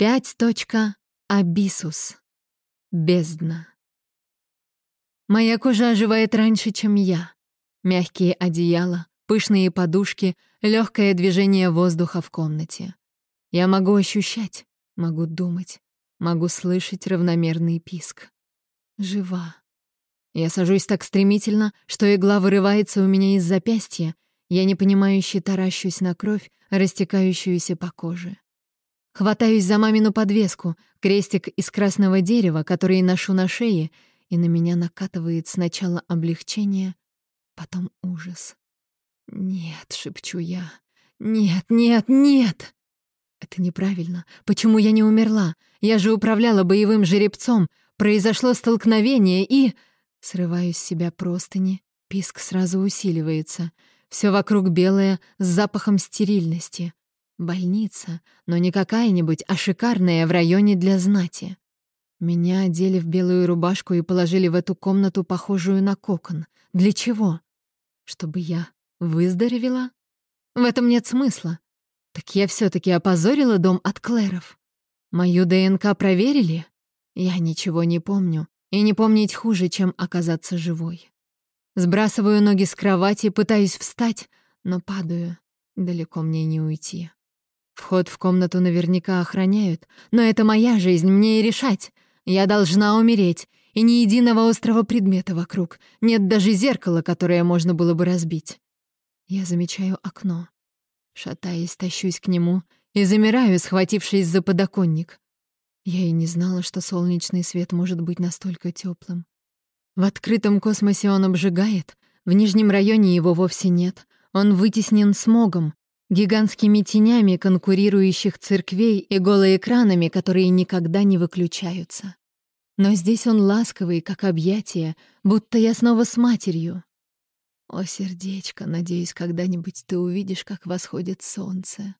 Пять точка Абисус. Бездна. Моя кожа оживает раньше, чем я. Мягкие одеяла, пышные подушки, легкое движение воздуха в комнате. Я могу ощущать, могу думать, могу слышать равномерный писк. Жива. Я сажусь так стремительно, что игла вырывается у меня из запястья, я непонимающе таращусь на кровь, растекающуюся по коже. Хватаюсь за мамину подвеску, крестик из красного дерева, который ношу на шее, и на меня накатывает сначала облегчение, потом ужас. «Нет», — шепчу я, — «нет, нет, нет!» Это неправильно. Почему я не умерла? Я же управляла боевым жеребцом. Произошло столкновение и... Срываю с себя простыни. Писк сразу усиливается. Все вокруг белое, с запахом стерильности. Больница, но не какая-нибудь, а шикарная в районе для знати. Меня одели в белую рубашку и положили в эту комнату, похожую на кокон. Для чего? Чтобы я выздоровела? В этом нет смысла. Так я все таки опозорила дом от Клэров. Мою ДНК проверили? Я ничего не помню. И не помнить хуже, чем оказаться живой. Сбрасываю ноги с кровати, пытаюсь встать, но падаю. Далеко мне не уйти. Вход в комнату наверняка охраняют, но это моя жизнь, мне и решать. Я должна умереть, и ни единого острого предмета вокруг. Нет даже зеркала, которое можно было бы разбить. Я замечаю окно. Шатаясь, тащусь к нему и замираю, схватившись за подоконник. Я и не знала, что солнечный свет может быть настолько теплым. В открытом космосе он обжигает, в нижнем районе его вовсе нет. Он вытеснен смогом, гигантскими тенями конкурирующих церквей и голоэкранами, которые никогда не выключаются. Но здесь он ласковый, как объятие, будто я снова с матерью. О, сердечко, надеюсь, когда-нибудь ты увидишь, как восходит солнце.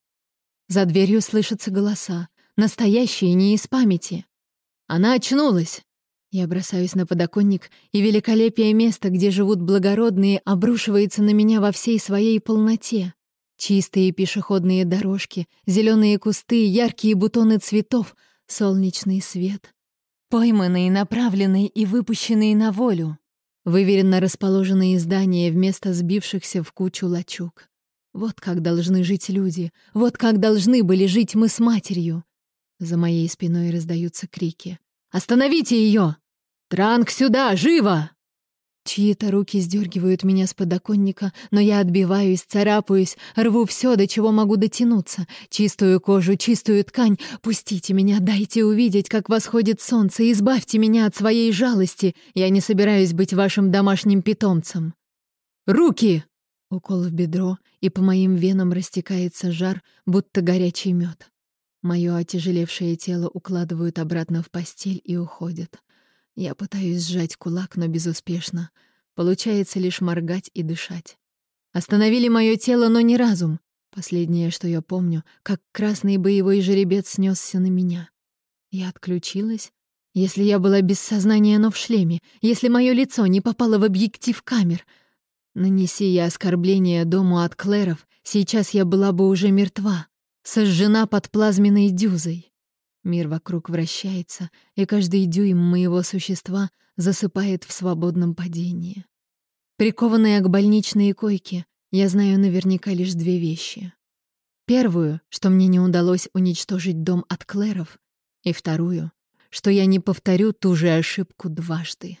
За дверью слышатся голоса, настоящие, не из памяти. Она очнулась. Я бросаюсь на подоконник, и великолепие места, где живут благородные, обрушивается на меня во всей своей полноте. Чистые пешеходные дорожки, зеленые кусты, яркие бутоны цветов, солнечный свет. Пойманные, направленные и выпущенные на волю. Выверенно расположенные здания вместо сбившихся в кучу лачуг. Вот как должны жить люди, вот как должны были жить мы с матерью. За моей спиной раздаются крики. «Остановите ее! Транк сюда, живо!» Чьи-то руки сдергивают меня с подоконника, но я отбиваюсь, царапаюсь, рву все, до чего могу дотянуться. Чистую кожу, чистую ткань. Пустите меня, дайте увидеть, как восходит солнце, избавьте меня от своей жалости. Я не собираюсь быть вашим домашним питомцем. «Руки!» Укол в бедро, и по моим венам растекается жар, будто горячий мед. Мое отяжелевшее тело укладывают обратно в постель и уходят. Я пытаюсь сжать кулак, но безуспешно. Получается лишь моргать и дышать. Остановили мое тело, но не разум. Последнее, что я помню, как красный боевой жеребец снесся на меня. Я отключилась. Если я была без сознания, но в шлеме, если мое лицо не попало в объектив камер. Нанеси я оскорбление дому от Клэров, сейчас я была бы уже мертва, сожжена под плазменной дюзой. Мир вокруг вращается, и каждый дюйм моего существа засыпает в свободном падении. Прикованная к больничной койке, я знаю наверняка лишь две вещи. Первую, что мне не удалось уничтожить дом от Клэров, и вторую, что я не повторю ту же ошибку дважды.